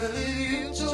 believe if you.